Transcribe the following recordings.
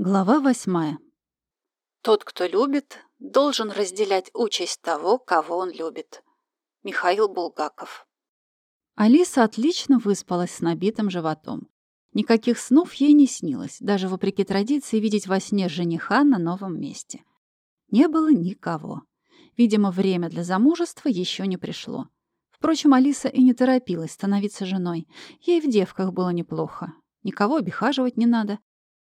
Глава восьмая. Тот, кто любит, должен разделять участь того, кого он любит. Михаил Булгаков. Алиса отлично выспалась с набитым животом. Никаких снов ей не снилось, даже вопреки традиции видеть во сне жениха на новом месте. Не было никого. Видимо, время для замужества еще не пришло. Впрочем, Алиса и не торопилась становиться женой. Ей в девках было неплохо. Никого обихаживать не надо.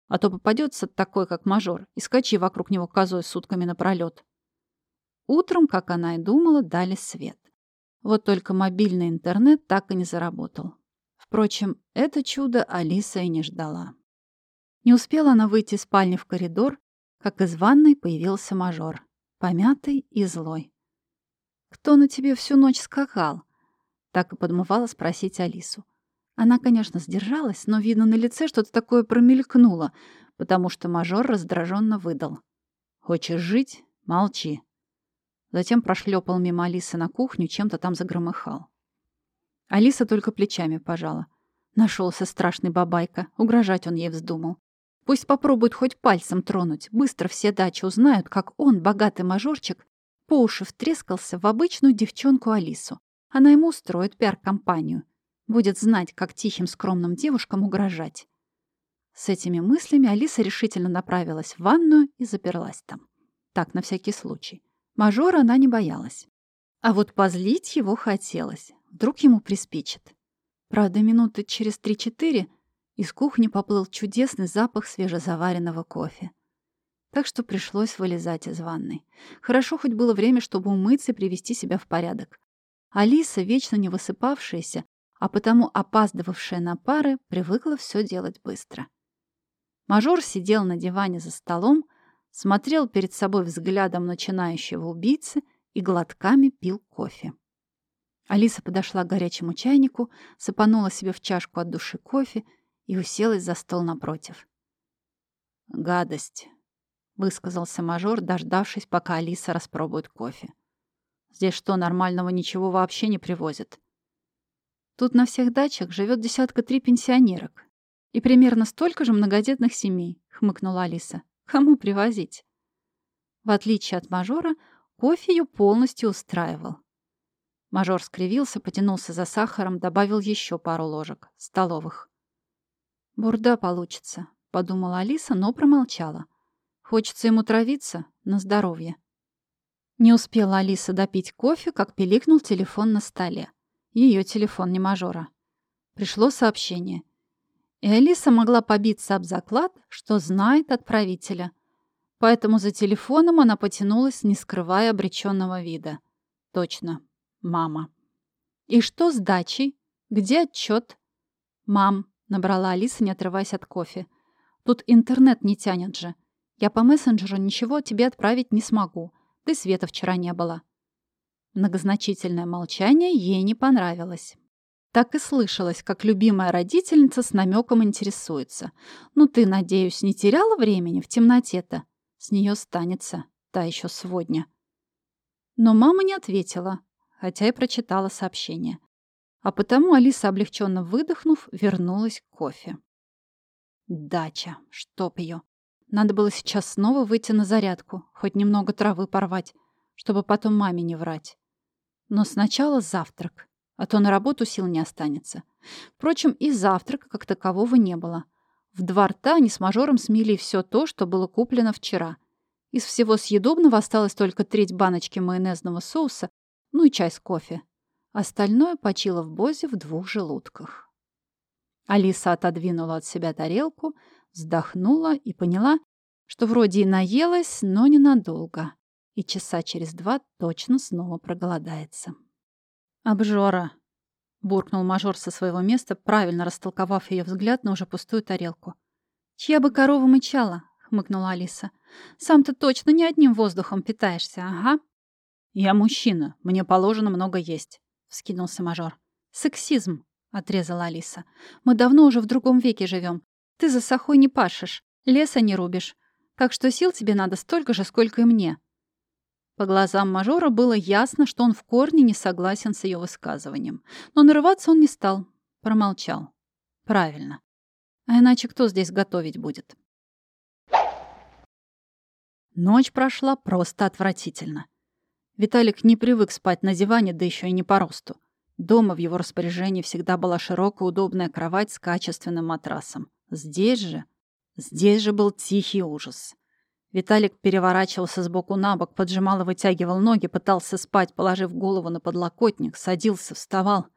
А то попадется такой, как мажор, и скачи вокруг него козой сутками напролет. Утром, как она и думала, дали свет. Вот только мобильный интернет так и не заработал. Впрочем, это чудо Алиса и не ждала. Не успела она выйти из спальни в коридор, как из ванной появился мажор, помятый и злой. «Кто на тебе всю ночь скакал?» Так и подмывала спросить Алису. Она, конечно, сдержалась, но, видно, на лице что-то такое промелькнуло, потому что мажор раздраженно выдал. «Хочешь жить? Молчи». Затем прошлепал мимо Алисы на кухню, чем-то там загромыхал. Алиса только плечами пожала. Нашелся страшный бабайка, угрожать он ей вздумал. Пусть попробует хоть пальцем тронуть. Быстро все дачи узнают, как он, богатый мажорчик, по уши втрескался в обычную девчонку Алису. Она ему устроит пиар-компанию. Будет знать, как тихим, скромным девушкам угрожать. С этими мыслями Алиса решительно направилась в ванную и заперлась там. Так, на всякий случай. Мажора она не боялась. А вот позлить его хотелось. Вдруг ему приспичит. Правда, минуты через три-четыре из кухни поплыл чудесный запах свежезаваренного кофе. Так что пришлось вылезать из ванной. Хорошо хоть было время, чтобы умыться и привести себя в порядок. Алиса, вечно не высыпавшаяся, а потому опаздывавшая на пары, привыкла все делать быстро. Мажор сидел на диване за столом, смотрел перед собой взглядом начинающего убийцы и глотками пил кофе. Алиса подошла к горячему чайнику, сыпанула себе в чашку от души кофе и уселась за стол напротив. «Гадость», — высказался мажор, дождавшись, пока Алиса распробует кофе. «Здесь что, нормального ничего вообще не привозят?» Тут на всех дачах живет десятка три пенсионерок. И примерно столько же многодетных семей, хмыкнула Алиса. Кому привозить? В отличие от мажора, кофе ее полностью устраивал. Мажор скривился, потянулся за сахаром, добавил еще пару ложек, столовых. «Бурда получится», — подумала Алиса, но промолчала. «Хочется ему травиться на здоровье». Не успела Алиса допить кофе, как пиликнул телефон на столе. Ее телефон, не мажора. Пришло сообщение. И Алиса могла побиться об заклад, что знает отправителя. Поэтому за телефоном она потянулась, не скрывая обреченного вида. Точно. Мама. «И что с дачей? Где отчет?» «Мам», — набрала Алиса, не отрываясь от кофе. «Тут интернет не тянет же. Я по мессенджеру ничего тебе отправить не смогу. Ты света вчера не было». Многозначительное молчание ей не понравилось. Так и слышалось, как любимая родительница с намеком интересуется. «Ну ты, надеюсь, не теряла времени в темноте-то? С нее станется та еще сводня». Но мама не ответила, хотя и прочитала сообщение. А потому Алиса, облегченно выдохнув, вернулась к кофе. Дача, чтоб ее. Надо было сейчас снова выйти на зарядку, хоть немного травы порвать, чтобы потом маме не врать. Но сначала завтрак, а то на работу сил не останется. Впрочем, и завтрака как такового не было. В два рта они с мажором смели все то, что было куплено вчера. Из всего съедобного осталось только треть баночки майонезного соуса, ну и чай с кофе. Остальное почило в бозе в двух желудках. Алиса отодвинула от себя тарелку, вздохнула и поняла, что вроде и наелась, но ненадолго и часа через два точно снова проголодается. «Обжора!» — буркнул мажор со своего места, правильно растолковав ее взгляд на уже пустую тарелку. «Чья бы корова мычала?» — хмыкнула Алиса. «Сам ты точно не одним воздухом питаешься, ага». «Я мужчина, мне положено много есть», — вскинулся мажор. «Сексизм», — отрезала Алиса. «Мы давно уже в другом веке живем. Ты за сахой не пашешь, леса не рубишь. Так что сил тебе надо столько же, сколько и мне. По глазам мажора было ясно, что он в корне не согласен с ее высказыванием. Но нарываться он не стал. Промолчал. Правильно. А иначе кто здесь готовить будет? Ночь прошла просто отвратительно. Виталик не привык спать на диване, да еще и не по росту. Дома в его распоряжении всегда была широкая удобная кровать с качественным матрасом. Здесь же... Здесь же был тихий ужас. Виталик переворачивался с боку на бок, поджимал и вытягивал ноги, пытался спать, положив голову на подлокотник, садился, вставал.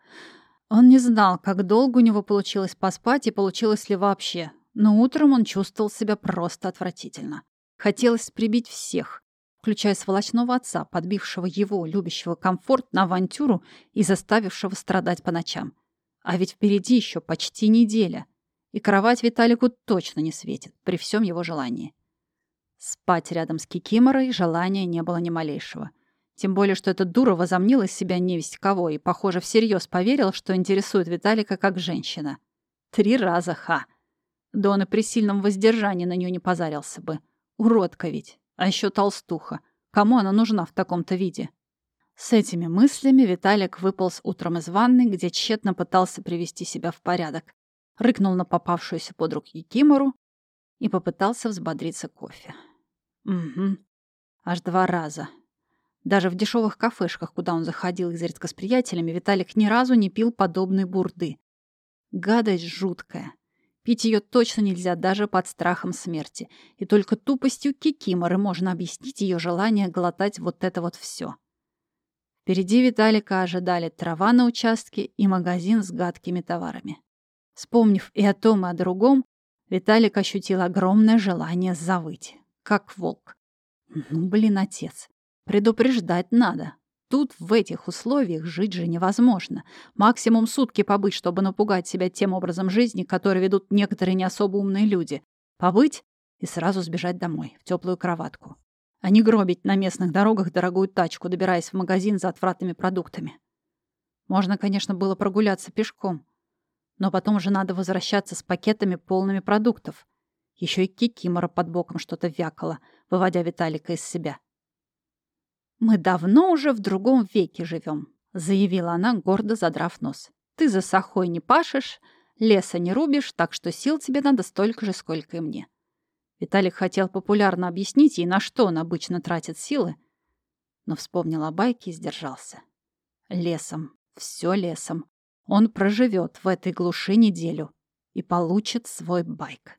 Он не знал, как долго у него получилось поспать и получилось ли вообще, но утром он чувствовал себя просто отвратительно. Хотелось прибить всех, включая сволочного отца, подбившего его, любящего комфорт, на авантюру и заставившего страдать по ночам. А ведь впереди еще почти неделя. И кровать Виталику точно не светит, при всем его желании. Спать рядом с Кикиморой желания не было ни малейшего. Тем более, что эта дура возомнила из себя невесть кого и, похоже, всерьез поверила, что интересует Виталика как женщина. Три раза, ха! Да он и при сильном воздержании на нее не позарился бы. Уродка ведь. А еще толстуха. Кому она нужна в таком-то виде? С этими мыслями Виталик выполз утром из ванны, где тщетно пытался привести себя в порядок. Рыкнул на попавшуюся под руки Кимору и попытался взбодриться кофе. Угу. Аж два раза. Даже в дешевых кафешках, куда он заходил изредка с приятелями, Виталик ни разу не пил подобной бурды. Гадость жуткая. Пить ее точно нельзя даже под страхом смерти. И только тупостью кикиморы можно объяснить ее желание глотать вот это вот все. Впереди Виталика ожидали трава на участке и магазин с гадкими товарами. Вспомнив и о том, и о другом, Виталик ощутил огромное желание завыть, как волк. Ну, блин, отец, предупреждать надо. Тут в этих условиях жить же невозможно. Максимум сутки побыть, чтобы напугать себя тем образом жизни, который ведут некоторые не особо умные люди. Побыть и сразу сбежать домой, в теплую кроватку. А не гробить на местных дорогах дорогую тачку, добираясь в магазин за отвратными продуктами. Можно, конечно, было прогуляться пешком. Но потом же надо возвращаться с пакетами полными продуктов. Еще и Кикимора под боком что-то вякала, выводя Виталика из себя. «Мы давно уже в другом веке живем», — заявила она, гордо задрав нос. «Ты за сахой не пашешь, леса не рубишь, так что сил тебе надо столько же, сколько и мне». Виталик хотел популярно объяснить ей, на что он обычно тратит силы, но вспомнил о байке и сдержался. Лесом, все лесом. Он проживет в этой глуши неделю и получит свой байк.